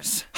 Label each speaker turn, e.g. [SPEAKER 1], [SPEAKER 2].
[SPEAKER 1] years.